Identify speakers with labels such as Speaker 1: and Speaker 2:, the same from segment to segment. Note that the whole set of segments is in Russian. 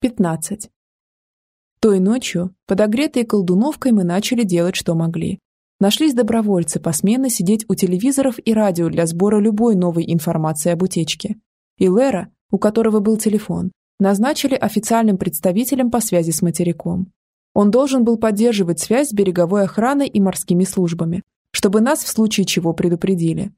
Speaker 1: 15. Той ночью, подогретые колдуновкой, мы начали делать, что могли. Нашлись добровольцы посменно сидеть у телевизоров и радио для сбора любой новой информации об утечке. И Лера, у которого был телефон, назначили официальным представителем по связи с материком. Он должен был поддерживать связь с береговой охраной и морскими службами, чтобы нас в случае чего предупредили.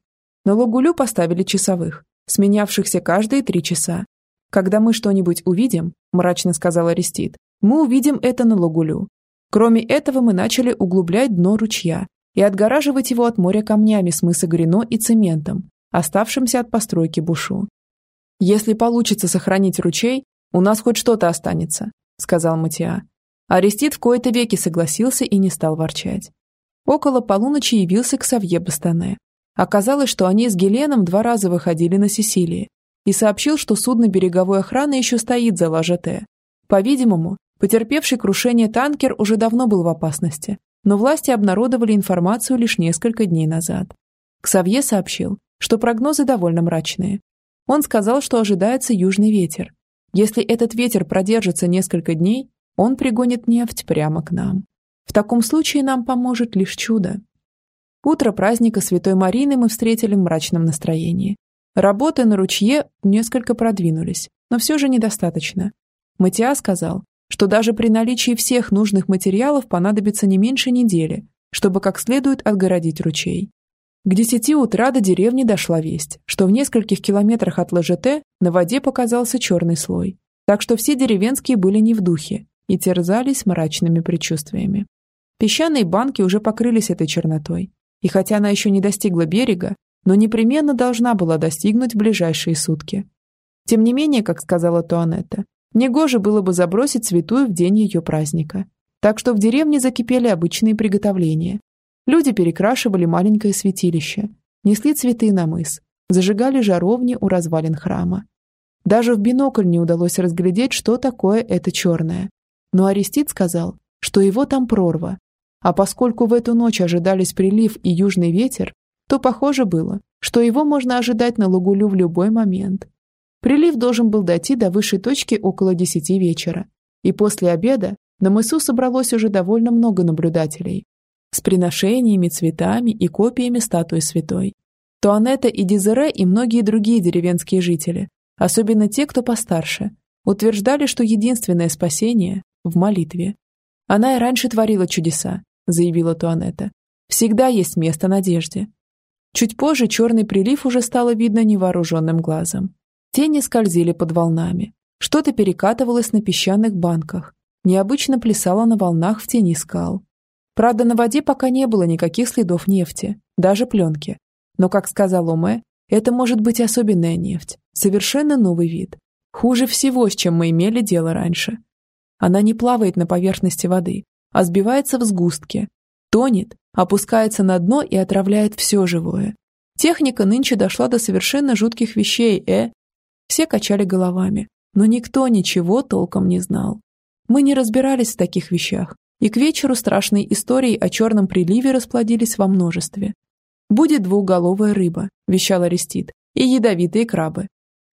Speaker 1: На Логулю поставили часовых, сменявшихся каждые три часа. «Когда мы что-нибудь увидим», – мрачно сказал Арестит, – «мы увидим это на Логулю. Кроме этого мы начали углублять дно ручья и отгораживать его от моря камнями с мыса Грино и цементом, оставшимся от постройки Бушу. «Если получится сохранить ручей, у нас хоть что-то останется», – сказал Матиа. Арестит в кои-то веки согласился и не стал ворчать. Около полуночи явился к Савье Бастане. Оказалось, что они с Геленом два раза выходили на Сесилии и сообщил, что судно береговой охраны еще стоит за Лажете. По-видимому, потерпевший крушение танкер уже давно был в опасности, но власти обнародовали информацию лишь несколько дней назад. Ксавье сообщил, что прогнозы довольно мрачные. Он сказал, что ожидается южный ветер. Если этот ветер продержится несколько дней, он пригонит нефть прямо к нам. В таком случае нам поможет лишь чудо. Утро праздника Святой Марины мы встретили в мрачном настроении. Работы на ручье несколько продвинулись, но все же недостаточно. Матиа сказал, что даже при наличии всех нужных материалов понадобится не меньше недели, чтобы как следует отгородить ручей. К десяти утра до деревни дошла весть, что в нескольких километрах от ЛЖТ на воде показался черный слой, так что все деревенские были не в духе и терзались мрачными предчувствиями. Песчаные банки уже покрылись этой чернотой, и хотя она еще не достигла берега, но непременно должна была достигнуть в ближайшие сутки. Тем не менее, как сказала Туанетта, негоже было бы забросить святую в день ее праздника. Так что в деревне закипели обычные приготовления, Люди перекрашивали маленькое святилище, несли цветы на мыс, зажигали жаровни у развалин храма. Даже в бинокль не удалось разглядеть, что такое это черное. Но Арестит сказал, что его там прорва. А поскольку в эту ночь ожидались прилив и южный ветер, то похоже было, что его можно ожидать на Лугулю в любой момент. Прилив должен был дойти до высшей точки около десяти вечера, и после обеда на мысу собралось уже довольно много наблюдателей с приношениями, цветами и копиями статуи святой. Туанетта и Дизере и многие другие деревенские жители, особенно те, кто постарше, утверждали, что единственное спасение в молитве. Она и раньше творила чудеса, заявила Туанетта. Всегда есть место надежде. Чуть позже черный прилив уже стало видно невооруженным глазом. Тени скользили под волнами. Что-то перекатывалось на песчаных банках, необычно плясало на волнах в тени скал. Правда, на воде пока не было никаких следов нефти, даже пленки. Но, как сказал Оме, это может быть особенная нефть, совершенно новый вид. Хуже всего, с чем мы имели дело раньше. Она не плавает на поверхности воды, а сбивается в сгустке, тонет, опускается на дно и отравляет все живое. Техника нынче дошла до совершенно жутких вещей, э? Все качали головами, но никто ничего толком не знал. Мы не разбирались в таких вещах, и к вечеру страшные истории о черном приливе расплодились во множестве. «Будет двуголовая рыба», – вещал Арестит, – «и ядовитые крабы.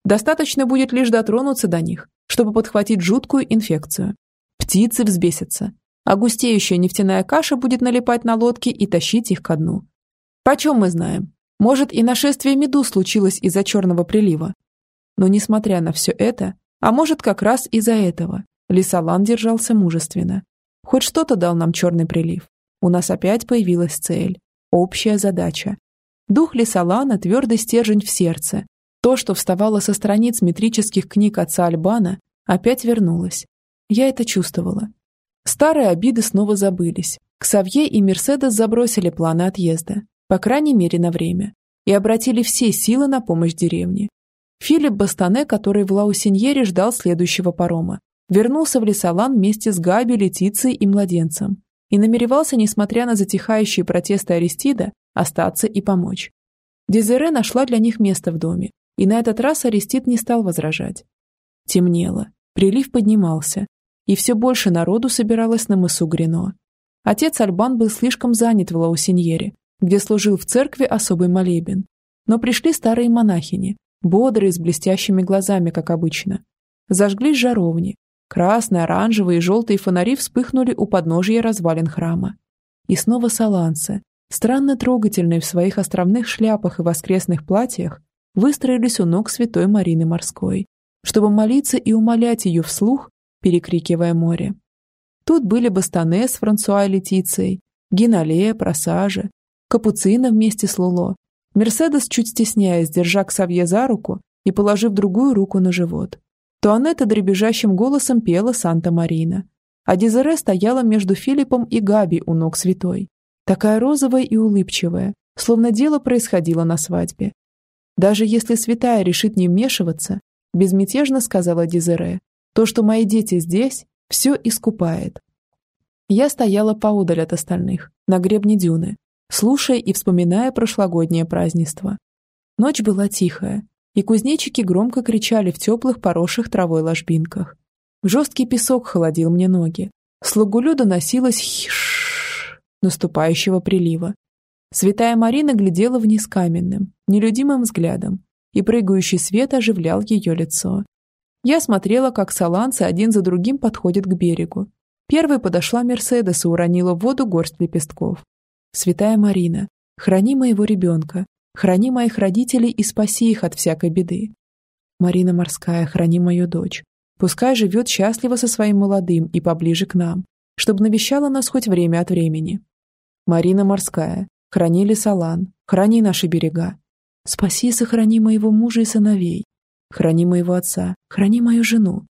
Speaker 1: Достаточно будет лишь дотронуться до них, чтобы подхватить жуткую инфекцию. Птицы взбесятся, а густеющая нефтяная каша будет налипать на лодки и тащить их ко дну. Почем мы знаем? Может, и нашествие медуз случилось из-за черного прилива. Но несмотря на все это, а может, как раз из-за этого, Лисалан держался мужественно. Хоть что-то дал нам черный прилив. У нас опять появилась цель. Общая задача. Дух Лесалана – твердый стержень в сердце. То, что вставало со страниц метрических книг отца Альбана, опять вернулось. Я это чувствовала. Старые обиды снова забылись. Ксавье и Мерседес забросили планы отъезда, по крайней мере на время, и обратили все силы на помощь деревне. Филипп Бастане, который в Лаусиньере ждал следующего парома, вернулся в Лесолан вместе с Габи, Летицией и младенцем и намеревался, несмотря на затихающие протесты Аристида, остаться и помочь. Дезере нашла для них место в доме, и на этот раз Аристид не стал возражать. Темнело, прилив поднимался, и все больше народу собиралось на мысу Грино. Отец Альбан был слишком занят в Лаусиньере, где служил в церкви особый молебен. Но пришли старые монахини, бодрые, с блестящими глазами, как обычно. Зажглись жаровни, Красные, оранжевые и желтые фонари вспыхнули у подножия развалин храма. И снова саланцы, странно трогательные в своих островных шляпах и воскресных платьях, выстроились у ног святой Марины Морской, чтобы молиться и умолять ее вслух, перекрикивая море. Тут были Бастане с Франсуа и Летицией, Гиналея, Просажа, Капуцина вместе с Луло, Мерседес, чуть стесняясь, держа Ксавье за руку и положив другую руку на живот. То Анетта дребезжащим голосом пела «Санта-Марина», а Дезере стояла между Филиппом и Габи у ног святой, такая розовая и улыбчивая, словно дело происходило на свадьбе. Даже если святая решит не вмешиваться, безмятежно сказала Дезере, то, что мои дети здесь, все искупает. Я стояла поодаль от остальных, на гребне дюны, слушая и вспоминая прошлогоднее празднество. Ночь была тихая, и кузнечики громко кричали в теплых поросших травой ложбинках. Жесткий песок холодил мне ноги. С лагулю доносилось хиш наступающего прилива. Святая Марина глядела вниз каменным, нелюдимым взглядом, и прыгающий свет оживлял ее лицо. Я смотрела, как саланцы один за другим подходят к берегу. Первой подошла Мерседес и уронила в воду горсть лепестков. «Святая Марина, храни моего ребенка, храни моих родителей и спаси их от всякой беды. Марина Морская, храни мою дочь. Пускай живет счастливо со своим молодым и поближе к нам, чтобы навещала нас хоть время от времени. Марина Морская, храни Лесолан, храни наши берега. Спаси и сохрани моего мужа и сыновей, Храни моего отца, храни мою жену.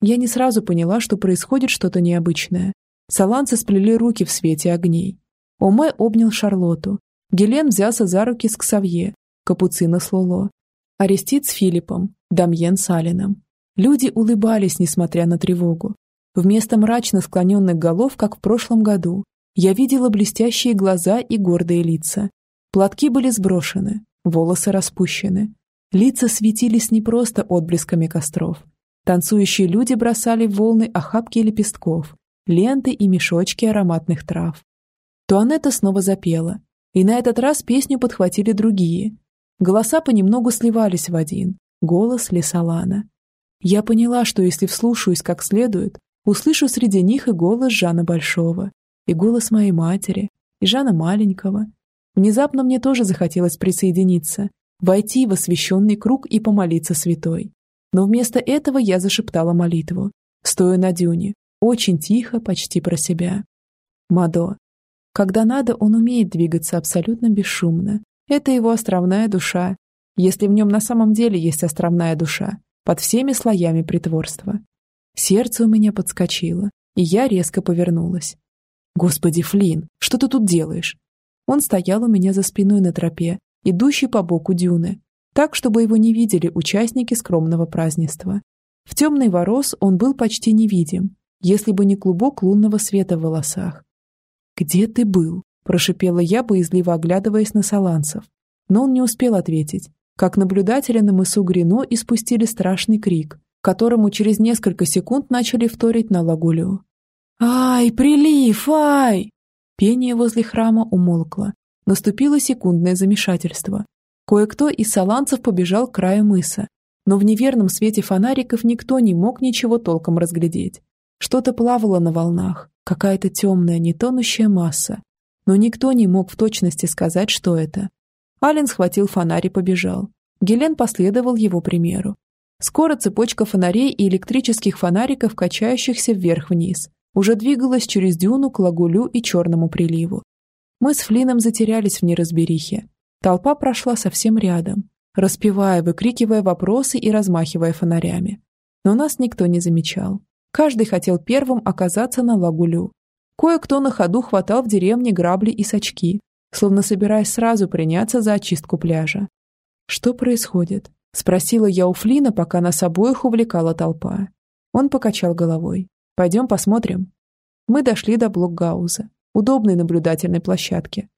Speaker 1: Я не сразу поняла, что происходит что-то необычное. Саланцы сплели руки в свете огней. Оме обнял Шарлоту. Гелен взялся за руки с Ксавье, Капуцина с Лоло. Арестит с Филиппом, Дамьен с Алином. Люди улыбались, несмотря на тревогу. Вместо мрачно склоненных голов, как в прошлом году, я видела блестящие глаза и гордые лица. Платки были сброшены, волосы распущены. Лица светились не просто отблесками костров. Танцующие люди бросали в волны охапки лепестков, ленты и мешочки ароматных трав. Туанетта снова запела, и на этот раз песню подхватили другие. Голоса понемногу сливались в один — голос Лесолана. Я поняла, что если вслушаюсь как следует, услышу среди них и голос Жана Большого, и голос моей матери, и Жана Маленького. Внезапно мне тоже захотелось присоединиться — войти в освященный круг и помолиться святой. Но вместо этого я зашептала молитву, стоя на дюне, очень тихо, почти про себя. Мадо. Когда надо, он умеет двигаться абсолютно бесшумно. Это его островная душа, если в нем на самом деле есть островная душа, под всеми слоями притворства. Сердце у меня подскочило, и я резко повернулась. «Господи, Флин, что ты тут делаешь?» Он стоял у меня за спиной на тропе, идущий по боку дюны, так, чтобы его не видели участники скромного празднества. В темный ворос он был почти невидим, если бы не клубок лунного света в волосах. «Где ты был?» – прошипела я, боязливо оглядываясь на саланцев. Но он не успел ответить, как наблюдатели на мысу Грино испустили страшный крик, которому через несколько секунд начали вторить на лагулю. «Ай, прилив, ай!» Пение возле храма умолкло, Наступило секундное замешательство. Кое-кто из саланцев побежал к краю мыса, но в неверном свете фонариков никто не мог ничего толком разглядеть. Что-то плавало на волнах, какая-то темная, нетонущая масса, но никто не мог в точности сказать, что это. Ален схватил фонарь и побежал. Гелен последовал его примеру. Скоро цепочка фонарей и электрических фонариков, качающихся вверх-вниз, уже двигалась через дюну к лагулю и черному приливу. Мы с Флином затерялись в неразберихе. Толпа прошла совсем рядом, распевая, выкрикивая вопросы и размахивая фонарями. Но нас никто не замечал. Каждый хотел первым оказаться на лагулю. Кое-кто на ходу хватал в деревне грабли и сачки, словно собираясь сразу приняться за очистку пляжа. «Что происходит?» – спросила я у Флина, пока нас обоих увлекала толпа. Он покачал головой. «Пойдем посмотрим». Мы дошли до блокгауза, удобной наблюдательной площадке.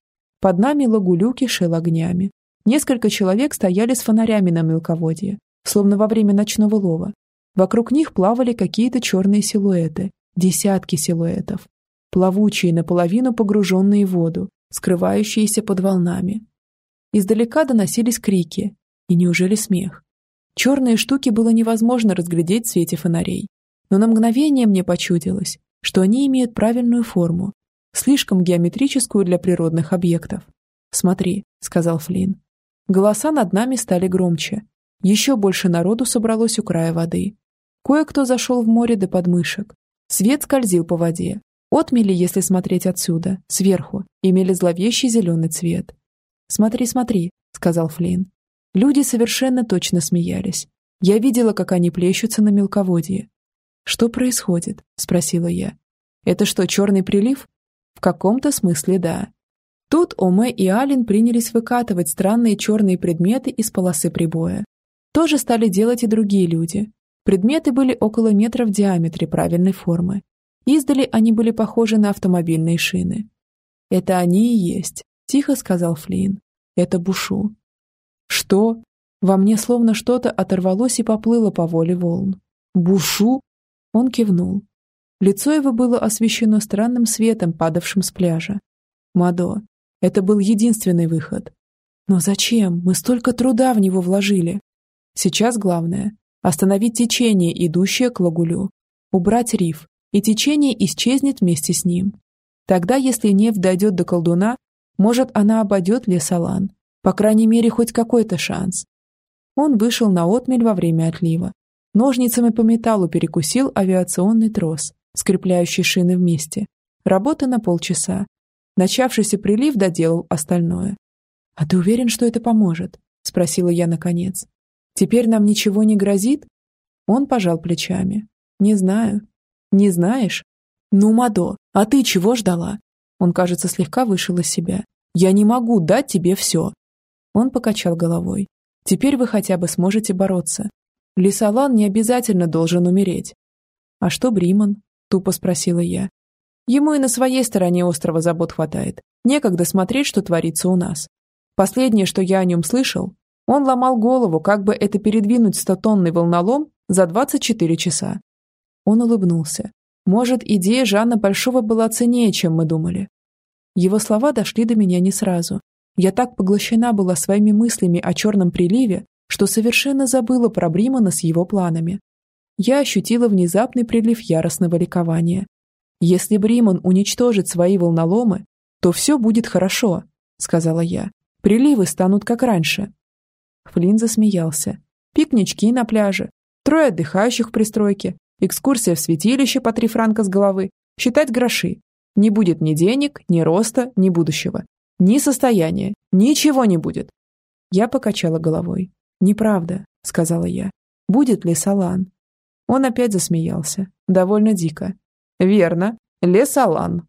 Speaker 1: Под нами лагулю кишел огнями. Несколько человек стояли с фонарями на мелководье, словно во время ночного лова. Вокруг них плавали какие-то черные силуэты, десятки силуэтов, плавучие, наполовину погруженные в воду, скрывающиеся под волнами. Издалека доносились крики, и неужели смех? Черные штуки было невозможно разглядеть в свете фонарей. но на мгновение мне почудилось, что они имеют правильную форму, слишком геометрическую для природных объектов. «Смотри», — сказал Флинн. Голоса над нами стали громче. Еще больше народу собралось у края воды. Кое-кто зашел в море до подмышек. Свет скользил по воде. Отмели, если смотреть отсюда, сверху, имели зловещий зеленый цвет. «Смотри, смотри», — сказал Флинн. Люди совершенно точно смеялись. Я видела, как они плещутся на мелководье. «Что происходит?» — спросила я. «Это что, черный прилив?» «В каком-то смысле да». Тут Оме и Алин принялись выкатывать странные черные предметы из полосы прибоя. То же стали делать и другие люди. Предметы были около метра в диаметре правильной формы. Издали они были похожи на автомобильные шины. «Это они и есть», — тихо сказал Флинн. «Это Бушу». «Что?» Во мне словно что-то оторвалось и поплыло по воле волн. «Бушу?» Он кивнул. Лицо его было освещено странным светом, падавшим с пляжа. «Мадо, это был единственный выход. Но зачем? Мы столько труда в него вложили. Сейчас главное – остановить течение, идущее к лагулю, убрать риф, и течение исчезнет вместе с ним. Тогда, если нефть дойдет до колдуна, может, она обойдет Лесолан. По крайней мере, хоть какой-то шанс. Он вышел на отмель во время отлива. Ножницами по металлу перекусил авиационный трос, скрепляющий шины вместе. Работа на полчаса. Начавшийся прилив доделал остальное. «А ты уверен, что это поможет?» – спросила я наконец. «Теперь нам ничего не грозит?» Он пожал плечами. «Не знаю». «Не знаешь?» «Ну, Мадо, а ты чего ждала?» Он, кажется, слегка вышел из себя. «Я не могу дать тебе все». Он покачал головой. «Теперь вы хотя бы сможете бороться. Лисалан не обязательно должен умереть». «А что Бриман?» – тупо спросила я. Ему и на своей стороне острова забот хватает. Некогда смотреть, что творится у нас. Последнее, что я о нем слышал, он ломал голову, как бы это передвинуть стотонный волнолом за 24 часа. Он улыбнулся. Может, идея Жанна Большого была ценнее, чем мы думали. Его слова дошли до меня не сразу. Я так поглощена была своими мыслями о черном приливе, что совершенно забыла про Бримана с его планами. Я ощутила внезапный прилив яростного ликования. Если Бриман уничтожит свои волноломы, то все будет хорошо, сказала я. Приливы станут как раньше. Флинн засмеялся. Пикнички на пляже, трое отдыхающих в пристройке, экскурсия в святилище по три франка с головы, считать гроши. Не будет ни денег, ни роста, ни будущего. Ни состояния. Ничего не будет. Я покачала головой. «Неправда», — сказала я. «Будет ли Салан?» Он опять засмеялся. Довольно дико. Верно, Лесолан.